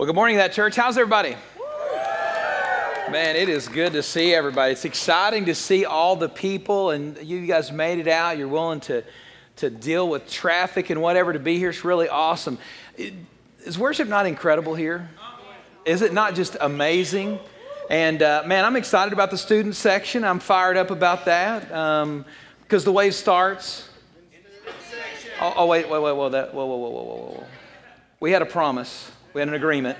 Well, good morning, that church. How's everybody? Man, it is good to see everybody. It's exciting to see all the people, and you guys made it out. You're willing to, to deal with traffic and whatever to be here. It's really awesome. Is worship not incredible here? Is it not just amazing? And uh, man, I'm excited about the student section. I'm fired up about that because um, the wave starts. Oh, oh, wait, wait, wait, whoa, that, whoa, whoa, whoa, whoa, whoa. We had a promise we had an agreement.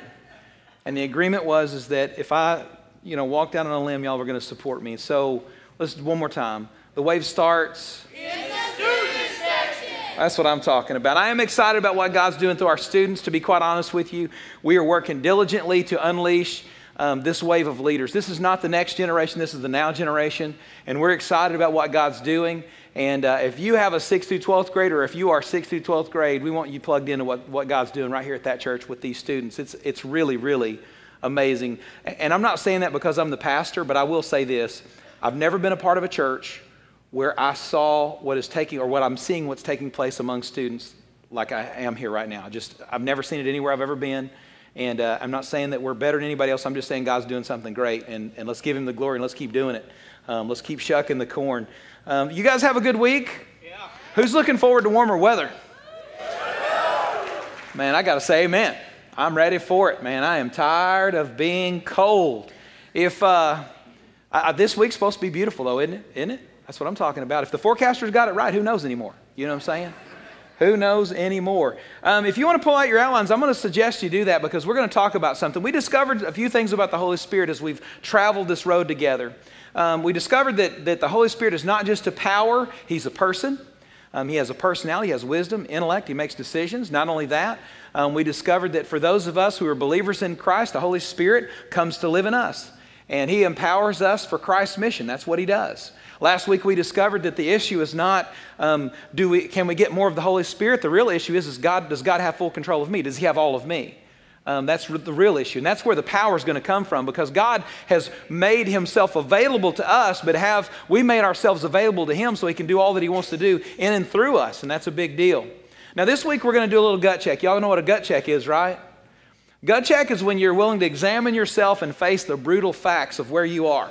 And the agreement was is that if I, you know, walk down on a limb, y'all were going to support me. So let's one more time. The wave starts. In the student section. That's what I'm talking about. I am excited about what God's doing through our students. To be quite honest with you, we are working diligently to unleash um, this wave of leaders. This is not the next generation, this is the now generation. And we're excited about what God's doing. And uh, if you have a 6th through 12th grade, or if you are 6th through 12th grade, we want you plugged into what, what God's doing right here at that church with these students. It's, it's really, really amazing. And I'm not saying that because I'm the pastor, but I will say this I've never been a part of a church where I saw what is taking, or what I'm seeing what's taking place among students like I am here right now. Just, I've never seen it anywhere I've ever been. And uh, I'm not saying that we're better than anybody else. I'm just saying God's doing something great. And, and let's give Him the glory and let's keep doing it. Um, let's keep shucking the corn. Um, you guys have a good week? Yeah. Who's looking forward to warmer weather? Man, I got to say amen. I'm ready for it, man. I am tired of being cold. If uh, I, this week's supposed to be beautiful, though, isn't it? Isn't it? That's what I'm talking about. If the forecasters got it right, who knows anymore? You know what I'm saying? Who knows anymore? Um, if you want to pull out your outlines, I'm going to suggest you do that because we're going to talk about something. We discovered a few things about the Holy Spirit as we've traveled this road together um, we discovered that, that the Holy Spirit is not just a power, He's a person. Um, he has a personality, he has wisdom, intellect, he makes decisions. Not only that, um, we discovered that for those of us who are believers in Christ, the Holy Spirit comes to live in us. And he empowers us for Christ's mission. That's what he does. Last week we discovered that the issue is not um, do we, can we get more of the Holy Spirit? The real issue is, is God, does God have full control of me? Does he have all of me? Um, that's the real issue. And that's where the power is going to come from because God has made himself available to us, but have we made ourselves available to him so he can do all that he wants to do in and through us. And that's a big deal. Now, this week we're going to do a little gut check. Y'all know what a gut check is, right? Gut check is when you're willing to examine yourself and face the brutal facts of where you are.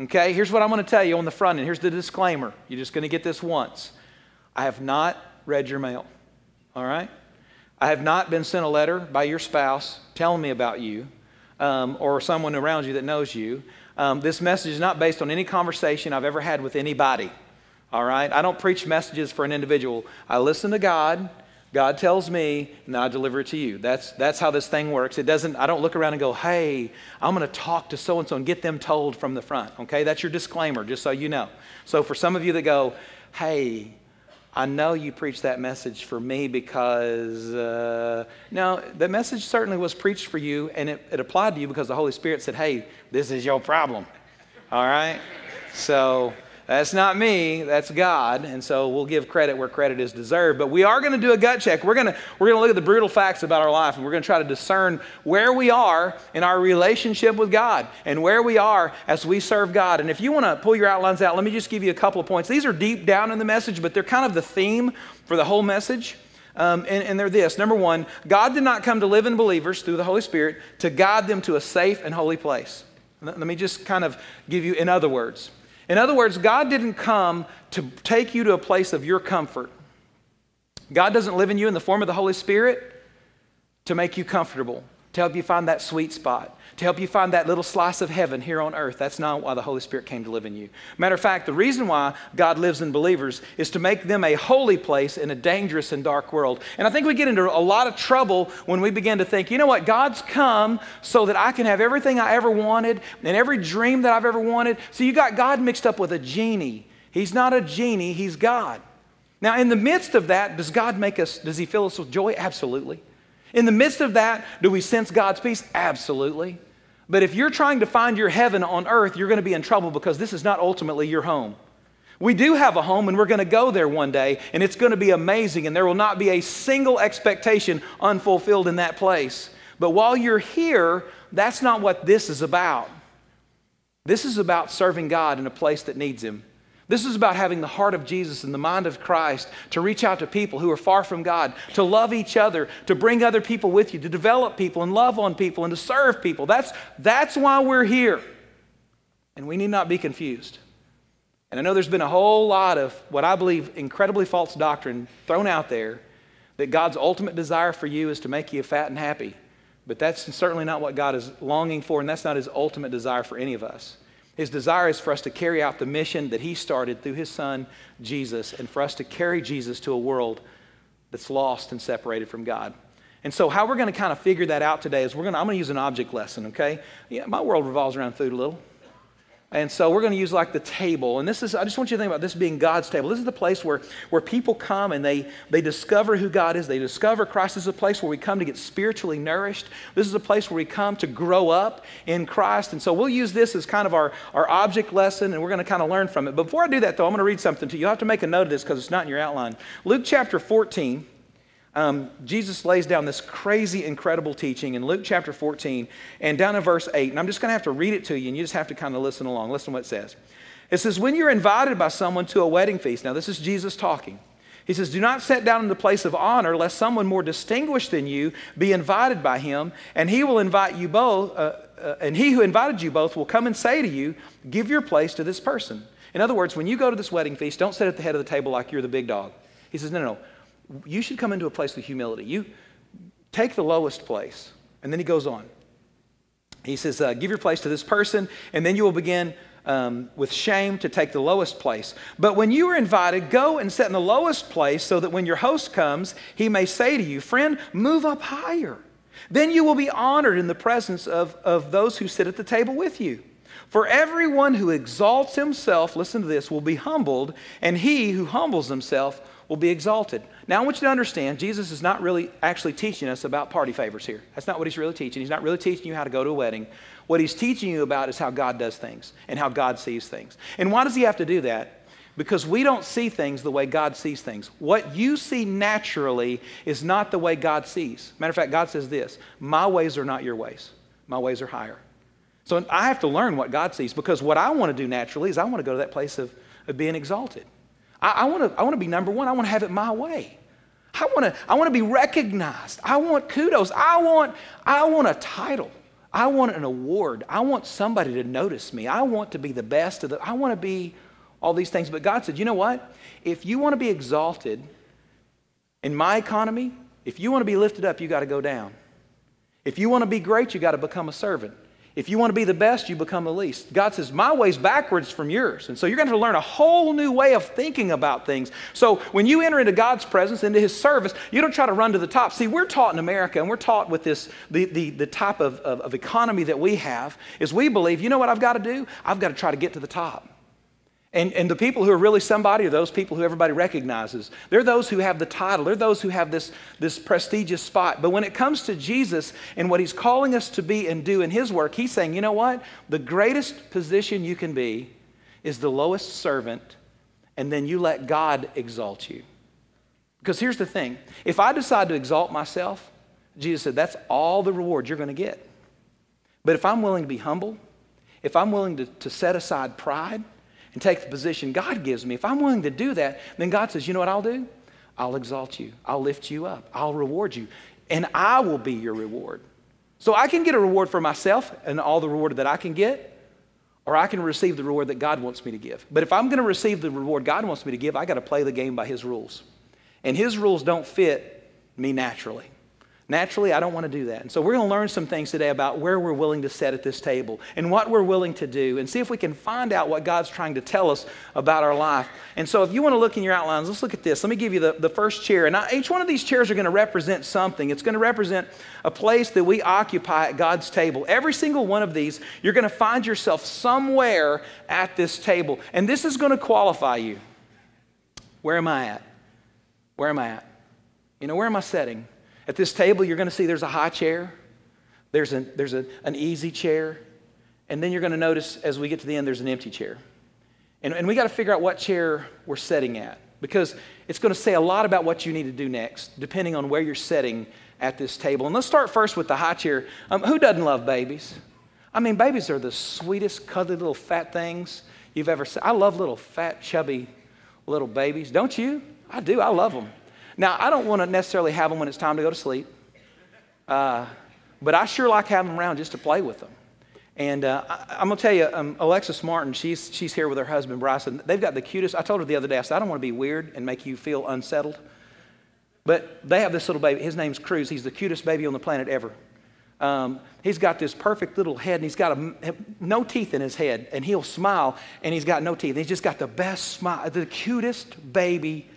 Okay, here's what I'm going to tell you on the front end. Here's the disclaimer. You're just going to get this once. I have not read your mail. All right? I have not been sent a letter by your spouse telling me about you um, or someone around you that knows you. Um, this message is not based on any conversation I've ever had with anybody. All right? I don't preach messages for an individual. I listen to God. God tells me, and I deliver it to you. That's, that's how this thing works. It doesn't, I don't look around and go, hey, I'm going to talk to so and so and get them told from the front. Okay? That's your disclaimer, just so you know. So for some of you that go, hey, I know you preached that message for me because, uh, no, the message certainly was preached for you and it, it applied to you because the Holy Spirit said, hey, this is your problem. All right? So that's not me, that's God. And so we'll give credit where credit is deserved. But we are going to do a gut check. We're going to, we're going to look at the brutal facts about our life and we're going to try to discern where we are in our relationship with God and where we are as we serve God. And if you want to pull your outlines out, let me just give you a couple of points. These are deep down in the message, but they're kind of the theme for the whole message. Um, and, and they're this number one, God did not come to live in believers through the Holy Spirit to guide them to a safe and holy place. Let me just kind of give you, in other words, in other words, God didn't come to take you to a place of your comfort. God doesn't live in you in the form of the Holy Spirit to make you comfortable, to help you find that sweet spot to help you find that little slice of heaven here on earth. That's not why the Holy Spirit came to live in you. Matter of fact, the reason why God lives in believers is to make them a holy place in a dangerous and dark world. And I think we get into a lot of trouble when we begin to think, you know what, God's come so that I can have everything I ever wanted and every dream that I've ever wanted. So you got God mixed up with a genie. He's not a genie, He's God. Now, in the midst of that, does God make us, does He fill us with joy? Absolutely. In the midst of that, do we sense God's peace? Absolutely. But if you're trying to find your heaven on earth, you're going to be in trouble because this is not ultimately your home. We do have a home and we're going to go there one day and it's going to be amazing and there will not be a single expectation unfulfilled in that place. But while you're here, that's not what this is about. This is about serving God in a place that needs Him. This is about having the heart of Jesus and the mind of Christ to reach out to people who are far from God, to love each other, to bring other people with you, to develop people and love on people and to serve people. That's, that's why we're here. And we need not be confused. And I know there's been a whole lot of what I believe incredibly false doctrine thrown out there that God's ultimate desire for you is to make you fat and happy. But that's certainly not what God is longing for, and that's not his ultimate desire for any of us. His desire is for us to carry out the mission that He started through His Son, Jesus, and for us to carry Jesus to a world that's lost and separated from God. And so, how we're going to kind of figure that out today is we're going to, I'm going to use an object lesson, okay? Yeah, my world revolves around food a little. And so we're going to use like the table. And this is, I just want you to think about this being God's table. This is the place where, where people come and they, they discover who God is. They discover Christ. This is a place where we come to get spiritually nourished. This is a place where we come to grow up in Christ. And so we'll use this as kind of our, our object lesson and we're going to kind of learn from it. Before I do that, though, I'm going to read something to you. You'll have to make a note of this because it's not in your outline. Luke chapter 14 um, Jesus lays down this crazy, incredible teaching in Luke chapter 14 and down in verse 8. And I'm just going to have to read it to you, and you just have to kind of listen along. Listen to what it says. It says, When you're invited by someone to a wedding feast, now this is Jesus talking. He says, Do not sit down in the place of honor, lest someone more distinguished than you be invited by him, and he will invite you both, uh, uh, and he who invited you both will come and say to you, Give your place to this person. In other words, when you go to this wedding feast, don't sit at the head of the table like you're the big dog. He says, No, no, no you should come into a place of humility. You take the lowest place. And then he goes on. He says, uh, Give your place to this person, and then you will begin um, with shame to take the lowest place. But when you are invited, go and sit in the lowest place so that when your host comes, he may say to you, Friend, move up higher. Then you will be honored in the presence of, of those who sit at the table with you. For everyone who exalts himself, listen to this, will be humbled, and he who humbles himself will be exalted. Now, I want you to understand, Jesus is not really actually teaching us about party favors here. That's not what he's really teaching. He's not really teaching you how to go to a wedding. What he's teaching you about is how God does things and how God sees things. And why does he have to do that? Because we don't see things the way God sees things. What you see naturally is not the way God sees. Matter of fact, God says this My ways are not your ways, my ways are higher. So I have to learn what God sees because what I want to do naturally is I want to go to that place of, of being exalted. I, want to I wanna be number one. I want to have it my way. I want to I want to be recognized. I want kudos. I want I want a title. I want an award. I want somebody to notice me. I want to be the best of the I want to be all these things. But God said, "You know what? If you want to be exalted in my economy, if you want to be lifted up, you got to go down. If you want to be great, you got to become a servant. If you want to be the best, you become the least. God says, My way's backwards from yours. And so you're going to, to learn a whole new way of thinking about things. So when you enter into God's presence, into His service, you don't try to run to the top. See, we're taught in America, and we're taught with this, the, the, the type of, of, of economy that we have, is we believe, you know what I've got to do? I've got to try to get to the top. And, and the people who are really somebody are those people who everybody recognizes. They're those who have the title. They're those who have this, this prestigious spot. But when it comes to Jesus and what he's calling us to be and do in his work, he's saying, you know what? The greatest position you can be is the lowest servant, and then you let God exalt you. Because here's the thing if I decide to exalt myself, Jesus said, that's all the reward you're going to get. But if I'm willing to be humble, if I'm willing to, to set aside pride, and take the position God gives me, if I'm willing to do that, then God says, you know what I'll do? I'll exalt you. I'll lift you up. I'll reward you. And I will be your reward. So I can get a reward for myself and all the reward that I can get, or I can receive the reward that God wants me to give. But if I'm going to receive the reward God wants me to give, I got to play the game by His rules. And His rules don't fit me naturally. Naturally, I don't want to do that. And so we're going to learn some things today about where we're willing to set at this table and what we're willing to do and see if we can find out what God's trying to tell us about our life. And so if you want to look in your outlines, let's look at this. Let me give you the, the first chair. And each one of these chairs are going to represent something. It's going to represent a place that we occupy at God's table. Every single one of these, you're going to find yourself somewhere at this table. And this is going to qualify you. Where am I at? Where am I at? You know, where am I setting? At this table, you're going to see there's a high chair, there's, a, there's a, an easy chair, and then you're going to notice as we get to the end, there's an empty chair. And, and we got to figure out what chair we're setting at because it's going to say a lot about what you need to do next, depending on where you're setting at this table. And let's start first with the high chair. Um, who doesn't love babies? I mean, babies are the sweetest, cuddly little fat things you've ever seen. I love little fat, chubby little babies. Don't you? I do. I love them. Now, I don't want to necessarily have them when it's time to go to sleep, uh, but I sure like having them around just to play with them. And uh, I, am going to tell you, um, Alexis Martin, she's, she's here with her husband, Bryson. They've got the cutest. I told her the other day, I said, I don't want to be weird and make you feel unsettled. But they have this little baby. His name's Cruz. He's the cutest baby on the planet ever. Um, he's got this perfect little head, and he's got a, no teeth in his head, and he'll smile, and he's got no teeth. He's just got the best smile, the cutest baby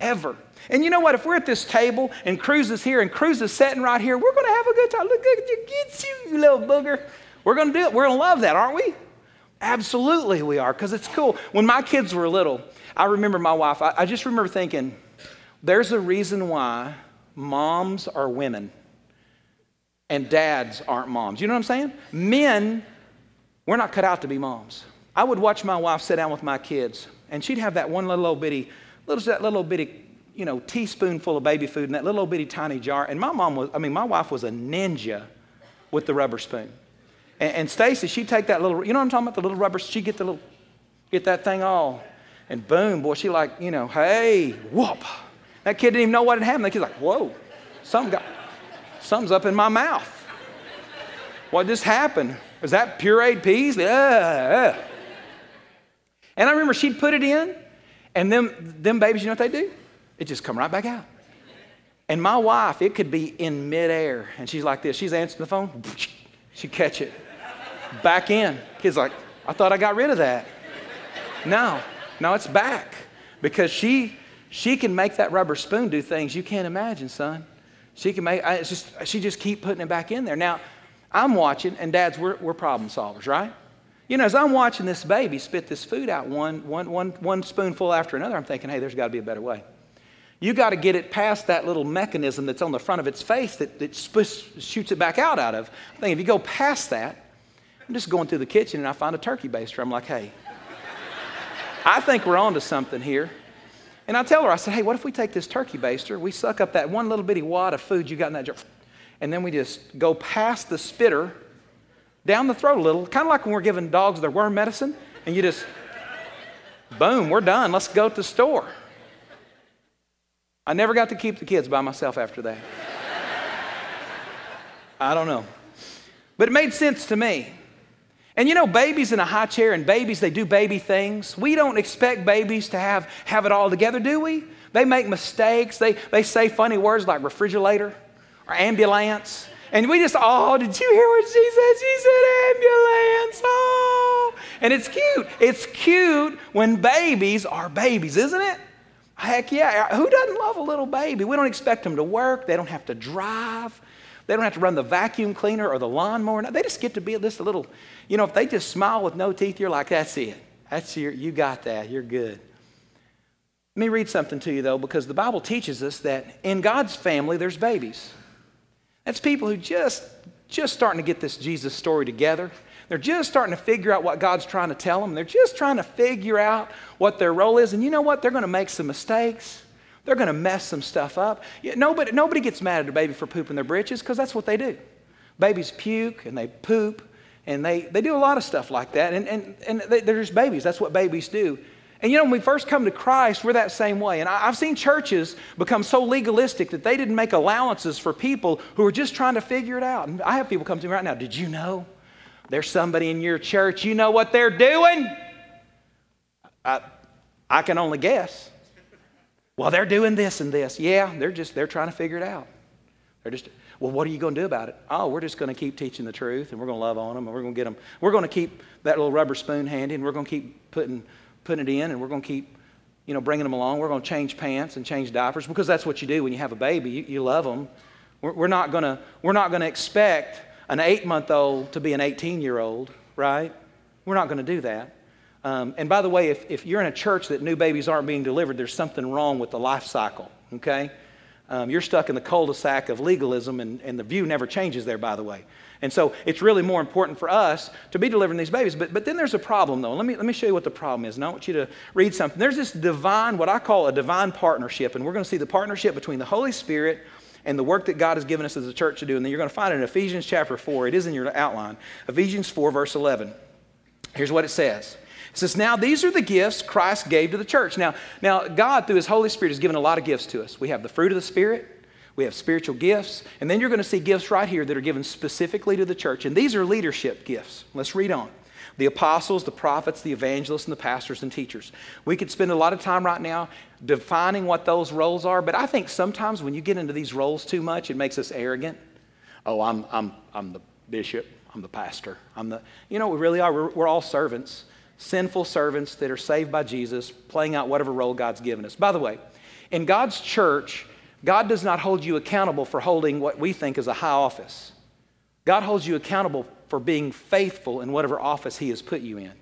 ever. And you know what? If we're at this table and Cruz is here and Cruz is sitting right here, we're going to have a good time. Look at you, get you, you little booger. We're going to do it. We're going to love that, aren't we? Absolutely, we are, because it's cool. When my kids were little, I remember my wife, I, I just remember thinking, there's a reason why moms are women and dads aren't moms. You know what I'm saying? Men, we're not cut out to be moms. I would watch my wife sit down with my kids, and she'd have that one little old bitty, little, that little bitty, you know, teaspoonful of baby food in that little bitty tiny jar. And my mom was, I mean, my wife was a ninja with the rubber spoon. And, and Stacy, she'd take that little, you know what I'm talking about? The little rubber, she'd get the little, get that thing all, and boom, boy, she like, you know, hey, whoop. That kid didn't even know what had happened. The kid's like, whoa, something got, something's up in my mouth. What just happened? Was that pureed peas? Uh. And I remember she'd put it in, and them, them babies, you know what they do? It just come right back out. And my wife, it could be in midair, and she's like this. She's answering the phone, she'd catch it back in. Kid's like, I thought I got rid of that. No, no, it's back because she she can make that rubber spoon do things you can't imagine, son. She can make, it's just, she just keep putting it back in there. Now, I'm watching, and dads, we're, we're problem solvers, right? You know, as I'm watching this baby spit this food out one, one, one, one spoonful after another, I'm thinking, hey, there's got to be a better way. You got to get it past that little mechanism that's on the front of its face that, that shoots it back out out of. I think if you go past that, I'm just going through the kitchen and I find a turkey baster. I'm like, hey, I think we're on to something here. And I tell her, I said, hey, what if we take this turkey baster, we suck up that one little bitty wad of food you got in that jar, and then we just go past the spitter down the throat a little, kind of like when we're giving dogs their worm medicine, and you just, boom, we're done. Let's go to the store. I never got to keep the kids by myself after that. I don't know. But it made sense to me. And you know, babies in a high chair and babies, they do baby things. We don't expect babies to have, have it all together, do we? They make mistakes. They, they say funny words like refrigerator or ambulance. And we just, oh, did you hear what she said? She said ambulance. Oh. And it's cute. It's cute when babies are babies, isn't it? Heck yeah. Who doesn't love a little baby? We don't expect them to work, they don't have to drive. They don't have to run the vacuum cleaner or the lawnmower. They just get to be just a little, you know, if they just smile with no teeth, you're like, that's it. That's your, you got that. You're good. Let me read something to you, though, because the Bible teaches us that in God's family, there's babies. That's people who just, just starting to get this Jesus story together. They're just starting to figure out what God's trying to tell them. They're just trying to figure out what their role is. And you know what? They're going to make some mistakes. They're going to mess some stuff up. Nobody, nobody gets mad at a baby for pooping their britches because that's what they do. Babies puke and they poop and they, they do a lot of stuff like that. And, and, and they, they're just babies. That's what babies do. And you know, when we first come to Christ, we're that same way. And I, have seen churches become so legalistic that they didn't make allowances for people who are just trying to figure it out. And I have people come to me right now, did you know there's somebody in your church, you know what they're doing? I, I can only guess. Well, they're doing this and this. Yeah, they're just they're trying to figure it out. They're just well, what are you going to do about it? Oh, we're just going to keep teaching the truth and we're going to love on them and we're going to get them. We're going to keep that little rubber spoon handy and we're going to keep putting putting it in and we're going to keep you know bringing them along. We're going to change pants and change diapers because that's what you do when you have a baby. You, you love them. We're, we're not going to we're not going to expect an eight month old to be an 18 year old, right? We're not going to do that. Um, and by the way, if, if you're in a church that new babies aren't being delivered, there's something wrong with the life cycle, okay? Um, you're stuck in the cul de sac of legalism, and, and the view never changes there, by the way. And so it's really more important for us to be delivering these babies. But, but then there's a problem, though. Let me, let me show you what the problem is. And I want you to read something. There's this divine, what I call a divine partnership. And we're going to see the partnership between the Holy Spirit and the work that God has given us as a church to do. And then you're going to find it in Ephesians chapter 4. It is in your outline. Ephesians 4, verse 11. Here's what it says It says, Now these are the gifts Christ gave to the church. Now, now, God, through His Holy Spirit, has given a lot of gifts to us. We have the fruit of the Spirit, we have spiritual gifts, and then you're going to see gifts right here that are given specifically to the church. And these are leadership gifts. Let's read on. The apostles, the prophets, the evangelists, and the pastors and teachers. We could spend a lot of time right now defining what those roles are, but I think sometimes when you get into these roles too much, it makes us arrogant. Oh, I'm, I'm, I'm the bishop, I'm the pastor, I'm the, you know, we really are. We're, we're all servants sinful servants that are saved by Jesus, playing out whatever role God's given us. By the way, in God's church, God does not hold you accountable for holding what we think is a high office. God holds you accountable for being faithful in whatever office He has put you in.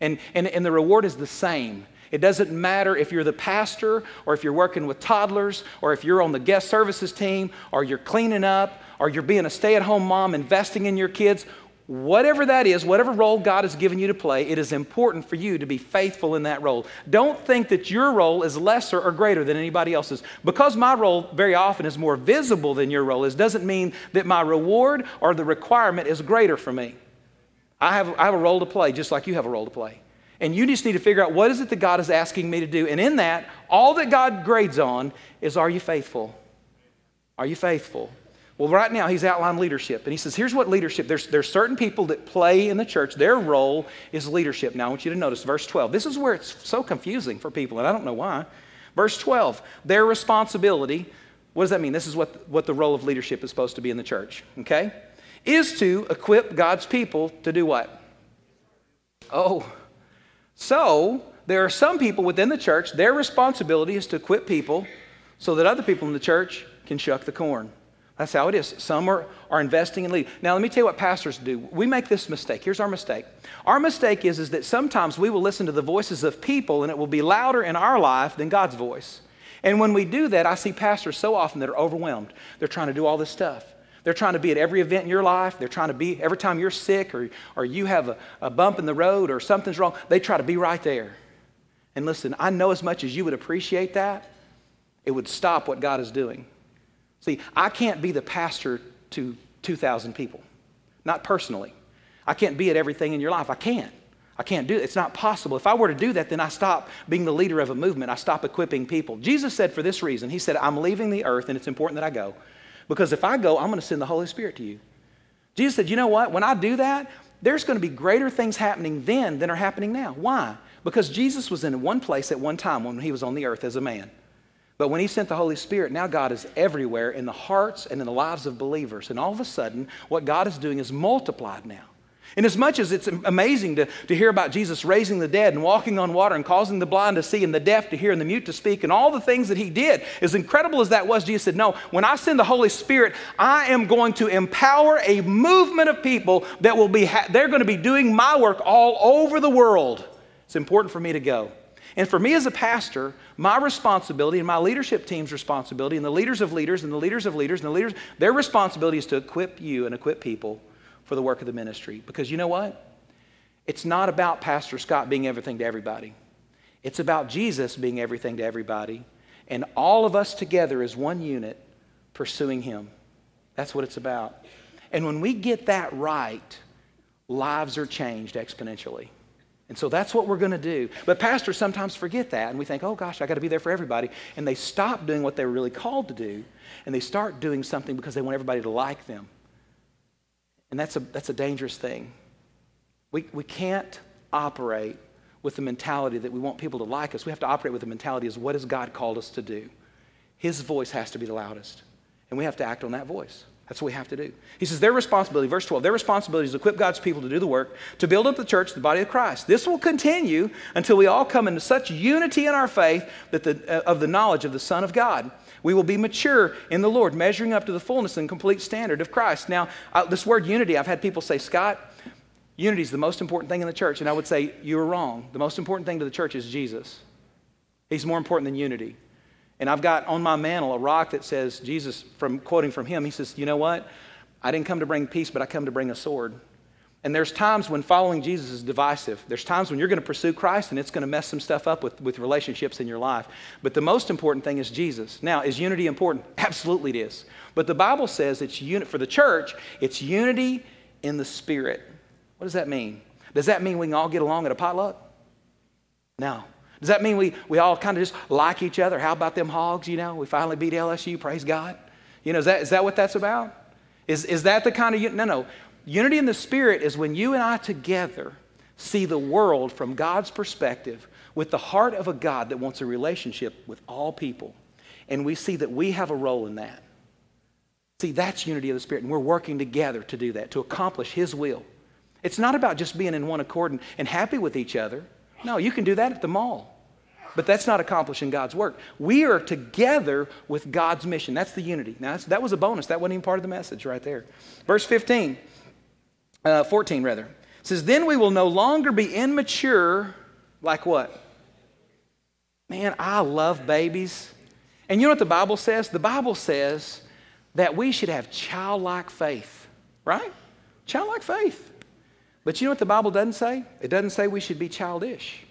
And, and, and the reward is the same. It doesn't matter if you're the pastor or if you're working with toddlers or if you're on the guest services team or you're cleaning up or you're being a stay at home mom investing in your kids. Whatever that is, whatever role God has given you to play, it is important for you to be faithful in that role. Don't think that your role is lesser or greater than anybody else's. Because my role very often is more visible than your role is, doesn't mean that my reward or the requirement is greater for me. I have, I have a role to play just like you have a role to play. And you just need to figure out what is it that God is asking me to do. And in that, all that God grades on is are you faithful? Are you faithful? Well, right now he's outlined leadership, and he says, here's what leadership, there's, there's certain people that play in the church, their role is leadership. Now I want you to notice verse 12. This is where it's so confusing for people, and I don't know why. Verse 12, their responsibility, what does that mean? This is what, what the role of leadership is supposed to be in the church, okay? Is to equip God's people to do what? Oh, so there are some people within the church, their responsibility is to equip people so that other people in the church can shuck the corn. That's how it is. Some are, are investing in lead. Now, let me tell you what pastors do. We make this mistake. Here's our mistake. Our mistake is, is that sometimes we will listen to the voices of people and it will be louder in our life than God's voice. And when we do that, I see pastors so often that are overwhelmed. They're trying to do all this stuff. They're trying to be at every event in your life. They're trying to be every time you're sick or, or you have a, a bump in the road or something's wrong, they try to be right there. And listen, I know as much as you would appreciate that, it would stop what God is doing. See, I can't be the pastor to 2,000 people, not personally. I can't be at everything in your life. I can't. I can't do it. It's not possible. If I were to do that, then I stop being the leader of a movement. I stop equipping people. Jesus said for this reason, He said, I'm leaving the earth and it's important that I go. Because if I go, I'm going to send the Holy Spirit to you. Jesus said, You know what? When I do that, there's going to be greater things happening then than are happening now. Why? Because Jesus was in one place at one time when he was on the earth as a man. But when he sent the Holy Spirit, now God is everywhere in the hearts and in the lives of believers. And all of a sudden, what God is doing is multiplied now. And as much as it's amazing to, to hear about Jesus raising the dead and walking on water and causing the blind to see and the deaf to hear and the mute to speak and all the things that he did, as incredible as that was, Jesus said, No, when I send the Holy Spirit, I am going to empower a movement of people that will be, they're going to be doing my work all over the world. It's important for me to go. And for me as a pastor, my responsibility and my leadership team's responsibility, and the leaders of leaders, and the leaders of leaders, and the leaders, their responsibility is to equip you and equip people for the work of the ministry. Because you know what? It's not about Pastor Scott being everything to everybody, it's about Jesus being everything to everybody, and all of us together as one unit pursuing Him. That's what it's about. And when we get that right, lives are changed exponentially. And so that's what we're going to do. But pastors sometimes forget that, and we think, oh gosh, I got to be there for everybody. And they stop doing what they were really called to do, and they start doing something because they want everybody to like them. And that's a, that's a dangerous thing. We, we can't operate with the mentality that we want people to like us. We have to operate with the mentality as what has God called us to do? His voice has to be the loudest, and we have to act on that voice. That's what we have to do. He says their responsibility, verse 12, their responsibility is to equip God's people to do the work, to build up the church, the body of Christ. This will continue until we all come into such unity in our faith that the, uh, of the knowledge of the Son of God. We will be mature in the Lord, measuring up to the fullness and complete standard of Christ. Now, uh, this word unity, I've had people say, Scott, unity is the most important thing in the church. And I would say, you're wrong. The most important thing to the church is Jesus. He's more important than unity. And I've got on my mantle a rock that says, Jesus, from quoting from him, he says, You know what? I didn't come to bring peace, but I come to bring a sword. And there's times when following Jesus is divisive. There's times when you're going to pursue Christ and it's going to mess some stuff up with, with relationships in your life. But the most important thing is Jesus. Now, is unity important? Absolutely it is. But the Bible says it's unit for the church, it's unity in the spirit. What does that mean? Does that mean we can all get along at a potluck? No. Does that mean we, we all kind of just like each other? How about them hogs? You know, we finally beat LSU, praise God. You know, is that, is that what that's about? Is, is that the kind of, no, no. Unity in the Spirit is when you and I together see the world from God's perspective with the heart of a God that wants a relationship with all people. And we see that we have a role in that. See, that's unity of the Spirit, and we're working together to do that, to accomplish His will. It's not about just being in one accord and, and happy with each other. No, you can do that at the mall. But that's not accomplishing God's work. We are together with God's mission. That's the unity. Now, that was a bonus. That wasn't even part of the message right there. Verse 15, uh, 14 rather, says, Then we will no longer be immature like what? Man, I love babies. And you know what the Bible says? The Bible says that we should have childlike faith, right? Childlike faith. But you know what the Bible doesn't say? It doesn't say we should be childish,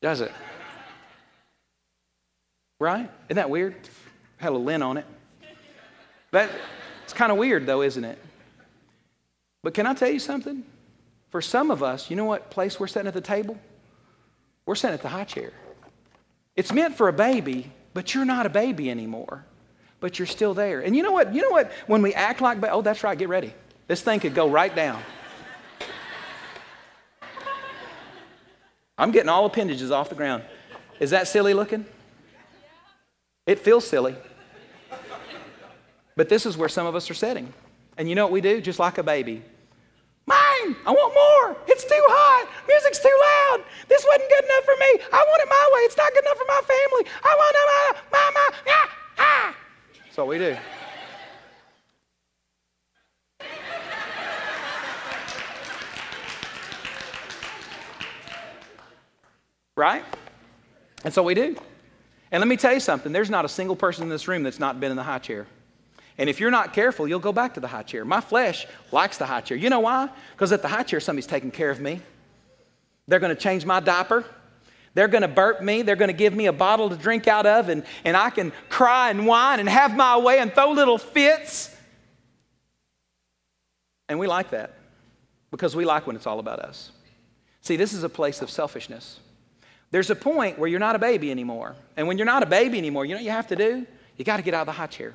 does it? Right? Isn't that weird? Had a lint on it. That, it's kind of weird, though, isn't it? But can I tell you something? For some of us, you know what place we're sitting at the table? We're sitting at the high chair. It's meant for a baby, but you're not a baby anymore. But you're still there. And you know what? You know what? When we act like, oh, that's right, get ready. This thing could go right down. I'm getting all appendages off the ground. Is that silly looking? It feels silly. But this is where some of us are sitting. And you know what we do? Just like a baby. Mine! I want more! It's too hot! Music's too loud! This wasn't good enough for me! I want it my way! It's not good enough for my family! I want it my, my, my, ah, ah! That's what we do. Right? And so we do. And let me tell you something there's not a single person in this room that's not been in the high chair. And if you're not careful, you'll go back to the high chair. My flesh likes the high chair. You know why? Because at the high chair, somebody's taking care of me. They're going to change my diaper. They're going to burp me. They're going to give me a bottle to drink out of, and, and I can cry and whine and have my way and throw little fits. And we like that because we like when it's all about us. See, this is a place of selfishness. There's a point where you're not a baby anymore. And when you're not a baby anymore, you know what you have to do? You got to get out of the high chair.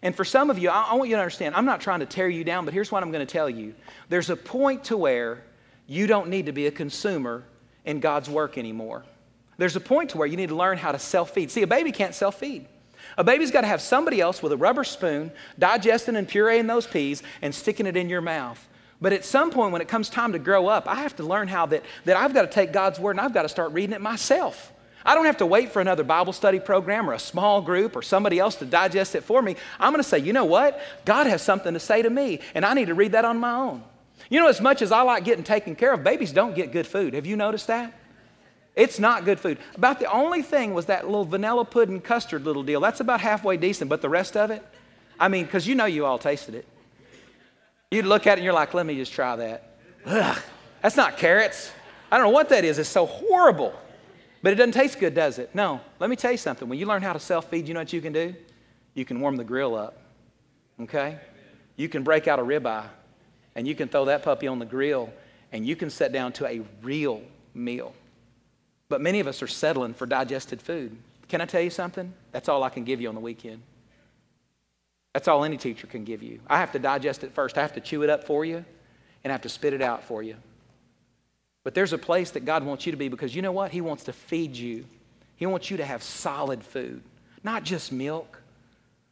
And for some of you, I, I want you to understand, I'm not trying to tear you down, but here's what I'm going to tell you. There's a point to where you don't need to be a consumer in God's work anymore. There's a point to where you need to learn how to self feed. See, a baby can't self feed. A baby's got to have somebody else with a rubber spoon digesting and pureeing those peas and sticking it in your mouth. But at some point, when it comes time to grow up, I have to learn how that, that I've got to take God's word and I've got to start reading it myself. I don't have to wait for another Bible study program or a small group or somebody else to digest it for me. I'm going to say, you know what? God has something to say to me, and I need to read that on my own. You know, as much as I like getting taken care of, babies don't get good food. Have you noticed that? It's not good food. About the only thing was that little vanilla pudding custard little deal. That's about halfway decent, but the rest of it, I mean, because you know you all tasted it. You'd look at it and you're like, let me just try that. Ugh, that's not carrots. I don't know what that is. It's so horrible. But it doesn't taste good, does it? No. Let me tell you something. When you learn how to self feed, you know what you can do? You can warm the grill up. Okay? You can break out a ribeye and you can throw that puppy on the grill and you can sit down to a real meal. But many of us are settling for digested food. Can I tell you something? That's all I can give you on the weekend. That's all any teacher can give you. I have to digest it first. I have to chew it up for you and I have to spit it out for you. But there's a place that God wants you to be because you know what? He wants to feed you. He wants you to have solid food, not just milk,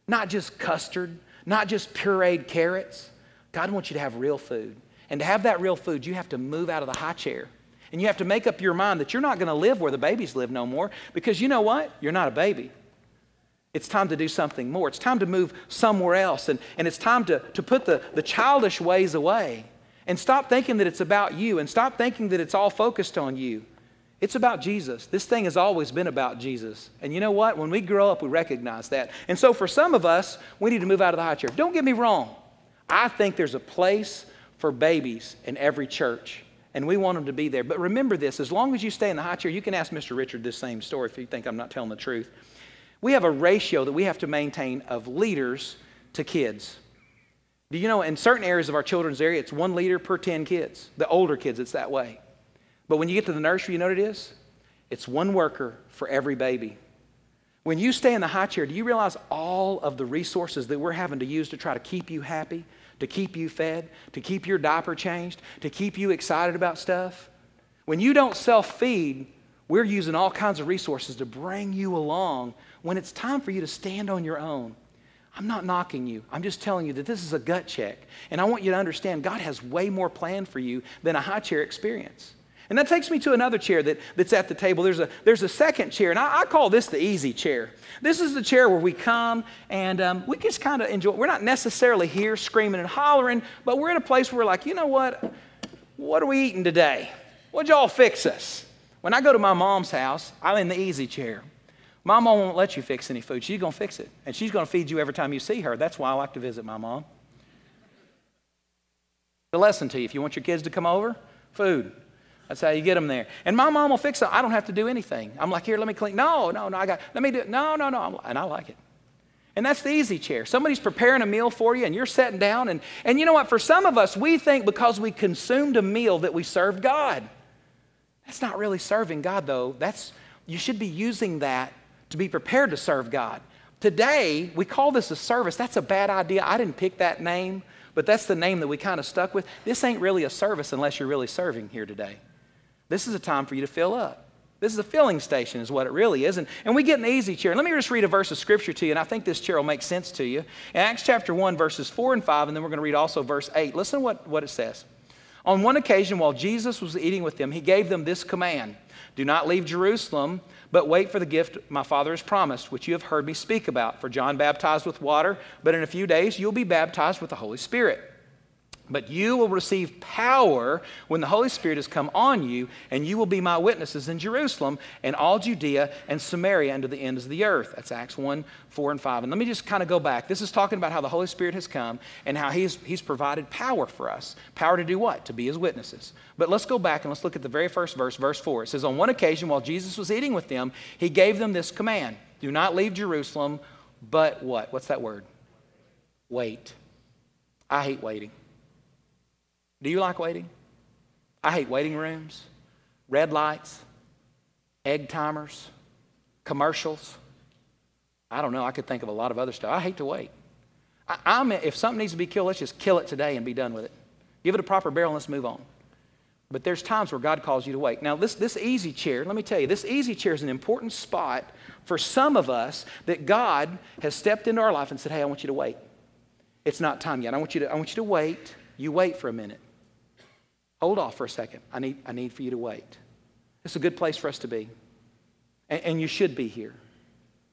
not just custard, not just pureed carrots. God wants you to have real food. And to have that real food, you have to move out of the high chair. And you have to make up your mind that you're not going to live where the babies live no more because you know what? You're not a baby. It's time to do something more. It's time to move somewhere else. And, and it's time to, to put the, the childish ways away and stop thinking that it's about you and stop thinking that it's all focused on you. It's about Jesus. This thing has always been about Jesus. And you know what? When we grow up, we recognize that. And so for some of us, we need to move out of the high chair. Don't get me wrong. I think there's a place for babies in every church, and we want them to be there. But remember this as long as you stay in the high chair, you can ask Mr. Richard this same story if you think I'm not telling the truth. We have a ratio that we have to maintain of leaders to kids. Do you know in certain areas of our children's area, it's one leader per 10 kids? The older kids, it's that way. But when you get to the nursery, you know what it is? It's one worker for every baby. When you stay in the high chair, do you realize all of the resources that we're having to use to try to keep you happy, to keep you fed, to keep your diaper changed, to keep you excited about stuff? When you don't self feed, we're using all kinds of resources to bring you along when it's time for you to stand on your own. I'm not knocking you. I'm just telling you that this is a gut check. And I want you to understand God has way more planned for you than a high chair experience. And that takes me to another chair that, that's at the table. There's a, there's a second chair, and I, I call this the easy chair. This is the chair where we come and um, we just kind of enjoy. We're not necessarily here screaming and hollering, but we're in a place where we're like, you know what? What are we eating today? What'd y'all fix us? When I go to my mom's house, I'm in the easy chair. My mom won't let you fix any food. She's going to fix it. And she's going to feed you every time you see her. That's why I like to visit my mom. The lesson to you if you want your kids to come over, food. That's how you get them there. And my mom will fix it. I don't have to do anything. I'm like, here, let me clean. No, no, no, I got, let me do it. No, no, no. And I like it. And that's the easy chair. Somebody's preparing a meal for you and you're sitting down. And, and you know what? For some of us, we think because we consumed a meal that we serve God. That's not really serving God, though. That's, you should be using that to be prepared to serve God. Today, we call this a service. That's a bad idea. I didn't pick that name, but that's the name that we kind of stuck with. This ain't really a service unless you're really serving here today. This is a time for you to fill up. This is a filling station, is what it really is. And, and we get an easy chair. Let me just read a verse of scripture to you, and I think this chair will make sense to you. In Acts chapter 1, verses 4 and 5, and then we're going to read also verse 8. Listen to what, what it says. On one occasion, while Jesus was eating with them, he gave them this command Do not leave Jerusalem, but wait for the gift my Father has promised, which you have heard me speak about. For John baptized with water, but in a few days you'll be baptized with the Holy Spirit. But you will receive power when the Holy Spirit has come on you, and you will be my witnesses in Jerusalem and all Judea and Samaria and to the ends of the earth. That's Acts 1, 4, and 5. And let me just kind of go back. This is talking about how the Holy Spirit has come and how he's, he's provided power for us. Power to do what? To be his witnesses. But let's go back and let's look at the very first verse, verse 4. It says, On one occasion, while Jesus was eating with them, he gave them this command Do not leave Jerusalem, but what? What's that word? Wait. I hate waiting. Do you like waiting? I hate waiting rooms, red lights, egg timers, commercials. I don't know. I could think of a lot of other stuff. I hate to wait. I, am if something needs to be killed, let's just kill it today and be done with it. Give it a proper burial and let's move on. But there's times where God calls you to wait. Now, this, this easy chair, let me tell you, this easy chair is an important spot for some of us that God has stepped into our life and said, Hey, I want you to wait. It's not time yet. I want you to, I want you to wait. You wait for a minute. Hold off for a second. I need, I need for you to wait. It's a good place for us to be. And, and you should be here.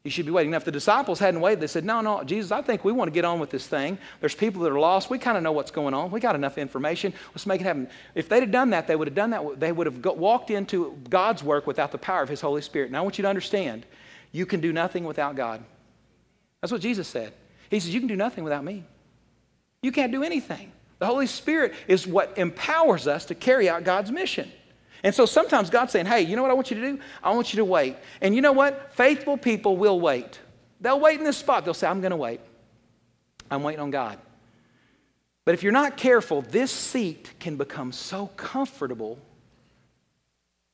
You should be waiting. Now, if the disciples hadn't waited, they said, No, no, Jesus, I think we want to get on with this thing. There's people that are lost. We kind of know what's going on. We got enough information. Let's make it happen. If they'd have done that, they would have done that. They would have walked into God's work without the power of His Holy Spirit. Now, I want you to understand you can do nothing without God. That's what Jesus said. He says, You can do nothing without me. You can't do anything. The Holy Spirit is what empowers us to carry out God's mission. And so sometimes God's saying, hey, you know what I want you to do? I want you to wait. And you know what? Faithful people will wait. They'll wait in this spot. They'll say, I'm going to wait. I'm waiting on God. But if you're not careful, this seat can become so comfortable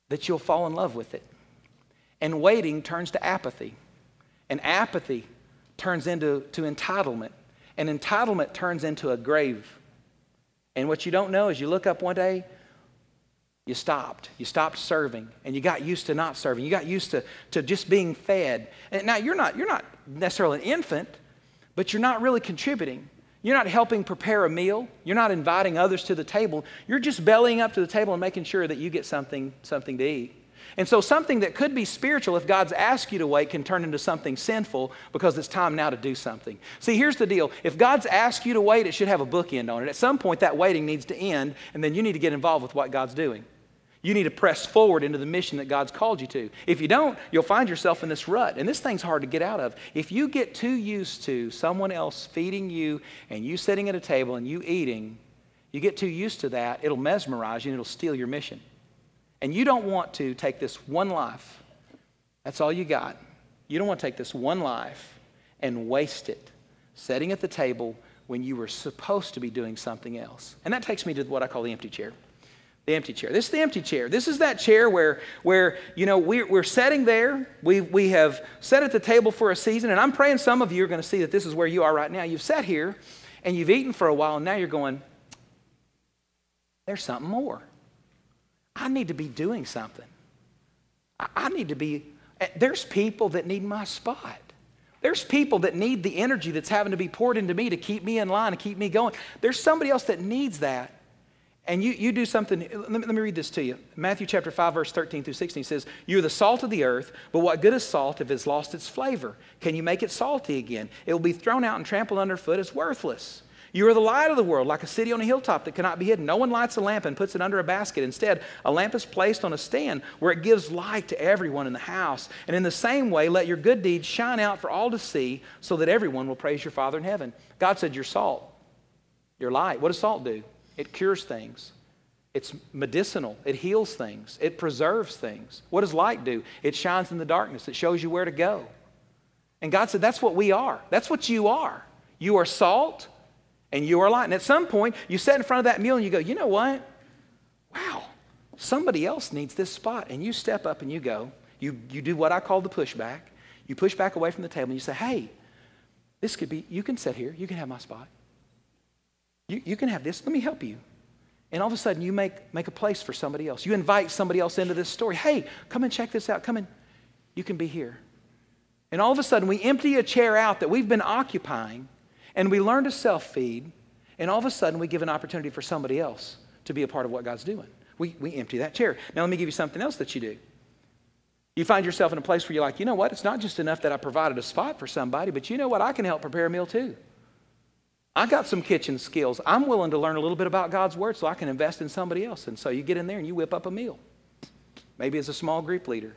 that you'll fall in love with it. And waiting turns to apathy. And apathy turns into to entitlement. And entitlement turns into a grave. And what you don't know is you look up one day, you stopped. You stopped serving and you got used to not serving. You got used to, to just being fed. And now you're not, you're not necessarily an infant, but you're not really contributing. You're not helping prepare a meal. You're not inviting others to the table. You're just bellying up to the table and making sure that you get something, something to eat. And so, something that could be spiritual, if God's asked you to wait, can turn into something sinful because it's time now to do something. See, here's the deal if God's asked you to wait, it should have a bookend on it. At some point, that waiting needs to end, and then you need to get involved with what God's doing. You need to press forward into the mission that God's called you to. If you don't, you'll find yourself in this rut. And this thing's hard to get out of. If you get too used to someone else feeding you and you sitting at a table and you eating, you get too used to that, it'll mesmerize you and it'll steal your mission. And you don't want to take this one life, that's all you got. You don't want to take this one life and waste it sitting at the table when you were supposed to be doing something else. And that takes me to what I call the empty chair. The empty chair. This is the empty chair. This is that chair where, where you know, we're, we're sitting there. We, we have sat at the table for a season, and I'm praying some of you are going to see that this is where you are right now. You've sat here and you've eaten for a while, and now you're going, there's something more. I need to be doing something. I, need to be, eh, there's people that need my spot. There's people that need the energy that's having to be poured into me to keep me in line and keep me going. There's somebody else that needs that. And you, you do something, let me, let me read this to you. Matthew chapter 5, verse 13 through 16 says, You're the salt of the earth, but what good is salt if it's lost its flavor? Can you make it salty again? It will be thrown out and trampled underfoot as worthless. You are the light of the world, like a city on a hilltop that cannot be hidden. No one lights a lamp and puts it under a basket. Instead, a lamp is placed on a stand where it gives light to everyone in the house. And in the same way, let your good deeds shine out for all to see so that everyone will praise your Father in heaven. God said, You're salt, you're light. What does salt do? It cures things. It's medicinal. It heals things. It preserves things. What does light do? It shines in the darkness. It shows you where to go. And God said, That's what we are. That's what you are. You are salt and you are light. And at some point, you sit in front of that meal and you go, You know what? Wow, somebody else needs this spot. And you step up and you go, you, you do what I call the pushback. You push back away from the table and you say, Hey, this could be, you can sit here. You can have my spot. You, you can have this. Let me help you. And all of a sudden, you make, make a place for somebody else. You invite somebody else into this story. Hey, come and check this out. Come in. You can be here. And all of a sudden, we empty a chair out that we've been occupying, and we learn to self feed, and all of a sudden, we give an opportunity for somebody else to be a part of what God's doing. We, we empty that chair. Now, let me give you something else that you do. You find yourself in a place where you're like, you know what? It's not just enough that I provided a spot for somebody, but you know what? I can help prepare a meal too. I got some kitchen skills. I'm willing to learn a little bit about God's Word so I can invest in somebody else. And so you get in there and you whip up a meal. Maybe as a small group leader.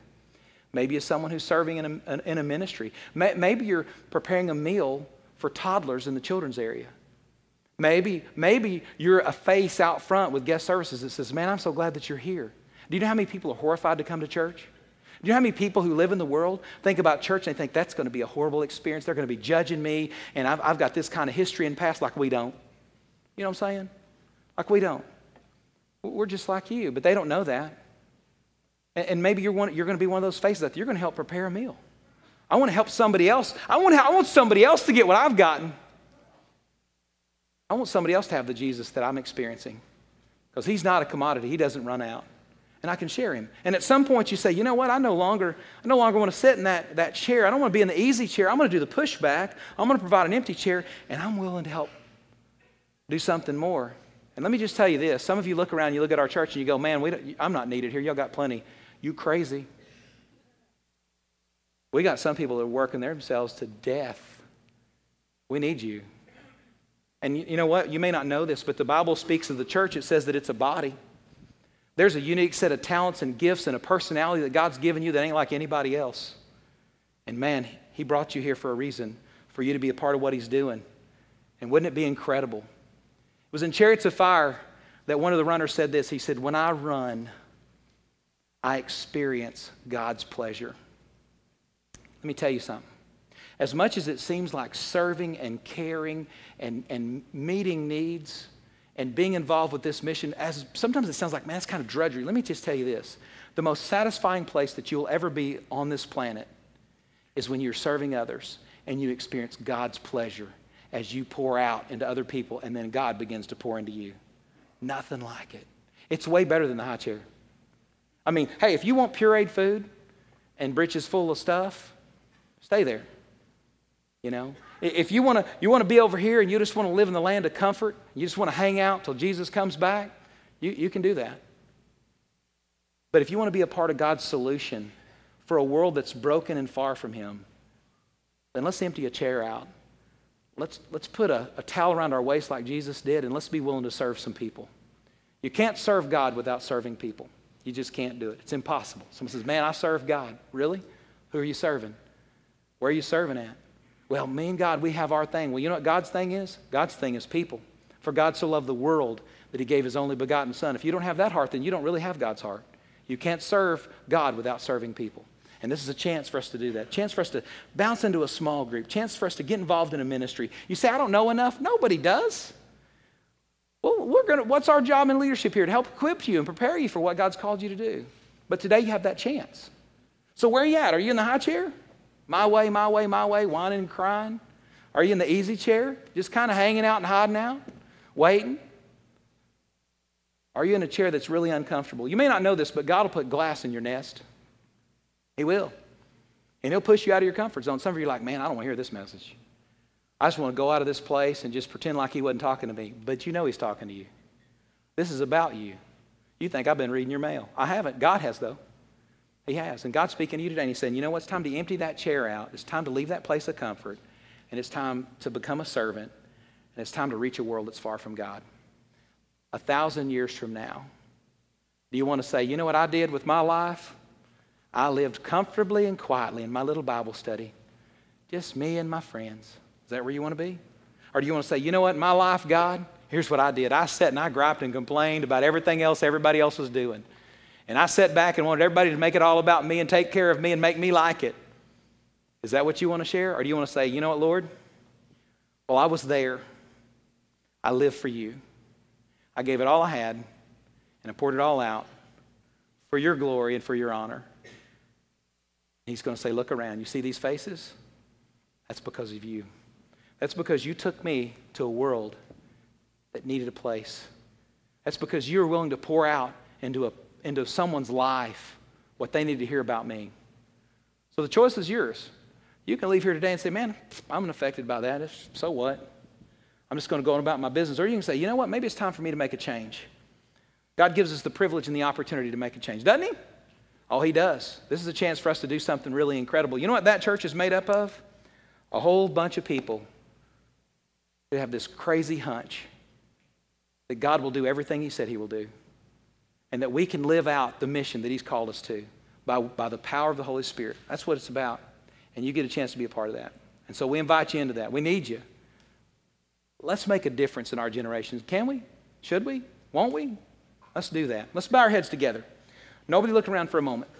Maybe as someone who's serving in a, in a ministry. Maybe you're preparing a meal for toddlers in the children's area. Maybe, maybe you're a face out front with guest services that says, Man, I'm so glad that you're here. Do you know how many people are horrified to come to church? Do you know how many people who live in the world think about church and they think that's going to be a horrible experience? They're going to be judging me, and I've, I've got this kind of history and past like we don't. You know what I'm saying? Like we don't. We're just like you, but they don't know that. And, and maybe you're, one, you're going to be one of those faces that you're going to help prepare a meal. I want to help somebody else. I want, I want somebody else to get what I've gotten. I want somebody else to have the Jesus that I'm experiencing because he's not a commodity, he doesn't run out and I can share him. And at some point you say, you know what, I no longer, I no longer want to sit in that, that chair. I don't want to be in the easy chair. I'm going to do the pushback. I'm going to provide an empty chair, and I'm willing to help do something more. And let me just tell you this. Some of you look around, you look at our church, and you go, man, we I'm not needed here. Y'all got plenty. You crazy. We got some people that are working themselves to death. We need you. And you know what? You may not know this, but the Bible speaks of the church. It says that it's a body. There's a unique set of talents and gifts and a personality that God's given you that ain't like anybody else. And man, He brought you here for a reason, for you to be a part of what He's doing. And wouldn't it be incredible? It was in Chariots of Fire that one of the runners said this. He said, When I run, I experience God's pleasure. Let me tell you something. As much as it seems like serving and caring and, and meeting needs, and being involved with this mission, as sometimes it sounds like, man, it's kind of drudgery. Let me just tell you this the most satisfying place that you'll ever be on this planet is when you're serving others and you experience God's pleasure as you pour out into other people and then God begins to pour into you. Nothing like it. It's way better than the high chair. I mean, hey, if you want pureed food and britches full of stuff, stay there. You know, if you want to you want to be over here and you just want to live in the land of comfort, you just want to hang out till Jesus comes back, you, you can do that. But if you want to be a part of God's solution for a world that's broken and far from Him, then let's empty a chair out. Let's, let's put a, a towel around our waist like Jesus did, and let's be willing to serve some people. You can't serve God without serving people. You just can't do it. It's impossible. Someone says, Man, I serve God. Really? Who are you serving? Where are you serving at? Well, me and God, we have our thing. Well, you know what God's thing is? God's thing is people. For God so loved the world that he gave his only begotten Son. If you don't have that heart, then you don't really have God's heart. You can't serve God without serving people. And this is a chance for us to do that. Chance for us to bounce into a small group. Chance for us to get involved in a ministry. You say, I don't know enough. Nobody does. Well, we're gonna, what's our job in leadership here? To help equip you and prepare you for what God's called you to do. But today you have that chance. So where are you at? Are you in the high chair? My way, my way, my way, whining and crying? Are you in the easy chair? Just kind of hanging out and hiding out? Waiting? Are you in a chair that's really uncomfortable? You may not know this, but God will put glass in your nest. He will. And He'll push you out of your comfort zone. Some of you are like, man, I don't want to hear this message. I just want to go out of this place and just pretend like He wasn't talking to me. But you know He's talking to you. This is about you. You think I've been reading your mail. I haven't. God has, though. He has. And God's speaking to you today, and He's saying, you know what? It's time to empty that chair out. It's time to leave that place of comfort. And it's time to become a servant. And it's time to reach a world that's far from God. A thousand years from now, do you want to say, you know what I did with my life? I lived comfortably and quietly in my little Bible study, just me and my friends. Is that where you want to be? Or do you want to say, you know what, my life, God, here's what I did. I sat and I griped and complained about everything else everybody else was doing. And I sat back and wanted everybody to make it all about me and take care of me and make me like it. Is that what you want to share? Or do you want to say, you know what, Lord? Well, I was there. I lived for you. I gave it all I had, and I poured it all out for your glory and for your honor. He's going to say, Look around. You see these faces? That's because of you. That's because you took me to a world that needed a place. That's because you were willing to pour out into, a, into someone's life what they need to hear about me. So the choice is yours. You can leave here today and say, Man, I'm unaffected by that. It's, So what? I'm just going to go on about my business. Or you can say, You know what? Maybe it's time for me to make a change. God gives us the privilege and the opportunity to make a change, doesn't He? Oh, He does. This is a chance for us to do something really incredible. You know what that church is made up of? A whole bunch of people who have this crazy hunch that God will do everything He said He will do, and that we can live out the mission that He's called us to by, by the power of the Holy Spirit. That's what it's about. And you get a chance to be a part of that. And so we invite you into that. We need you. Let's make a difference in our generation. Can we? Should we? Won't we? Let's do that. Let's bow our heads together. Nobody look around for a moment.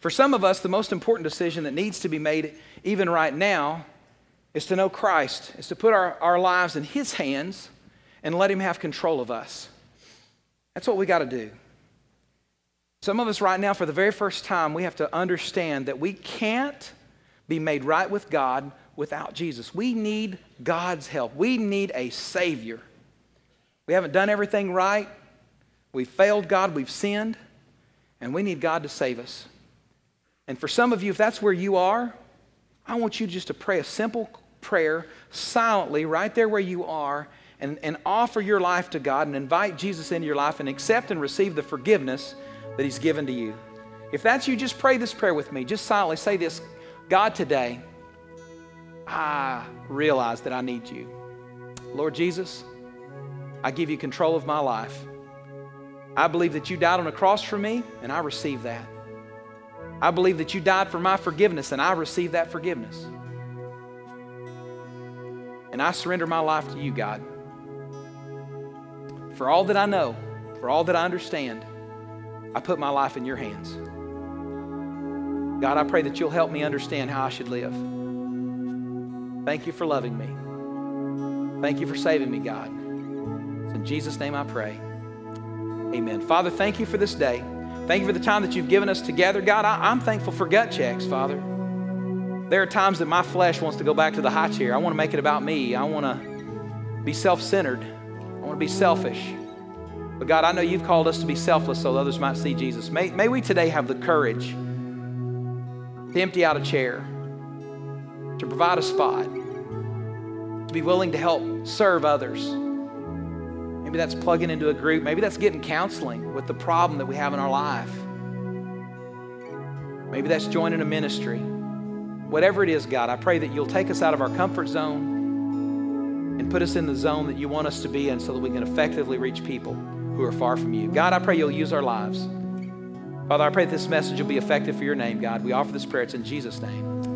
For some of us, the most important decision that needs to be made, even right now, is to know Christ, is to put our, our lives in His hands and let Him have control of us. That's what we got to do. Some of us, right now, for the very first time, we have to understand that we can't be made right with God without Jesus. We need God's help. We need a Savior. We haven't done everything right. We've failed God. We've sinned. And we need God to save us. And for some of you, if that's where you are, I want you just to pray a simple prayer silently right there where you are and, and offer your life to God and invite Jesus into your life and accept and receive the forgiveness that He's given to you. If that's you, just pray this prayer with me. Just silently say this God, today, I realize that I need you. Lord Jesus, I give you control of my life. I believe that you died on a cross for me, and I receive that. I believe that you died for my forgiveness, and I receive that forgiveness. And I surrender my life to you, God. For all that I know, for all that I understand, I put my life in your hands. God, I pray that you'll help me understand how I should live. Thank you for loving me. Thank you for saving me, God. It's in Jesus' name I pray. Amen. Father, thank you for this day. Thank you for the time that you've given us together. God, I, am thankful for gut checks, Father. There are times that my flesh wants to go back to the high chair. I want to make it about me. I want to be self centered. I want to be selfish. But God, I know you've called us to be selfless so others might see Jesus. May, may we today have the courage to empty out a chair, to provide a spot, to be willing to help serve others. Maybe that's plugging into a group. Maybe that's getting counseling with the problem that we have in our life. Maybe that's joining a ministry. Whatever it is, God, I pray that you'll take us out of our comfort zone and put us in the zone that you want us to be in so that we can effectively reach people who are far from you. God, I pray you'll use our lives. Father, I pray that this message will be effective for your name, God. We offer this prayer. It's in Jesus' name.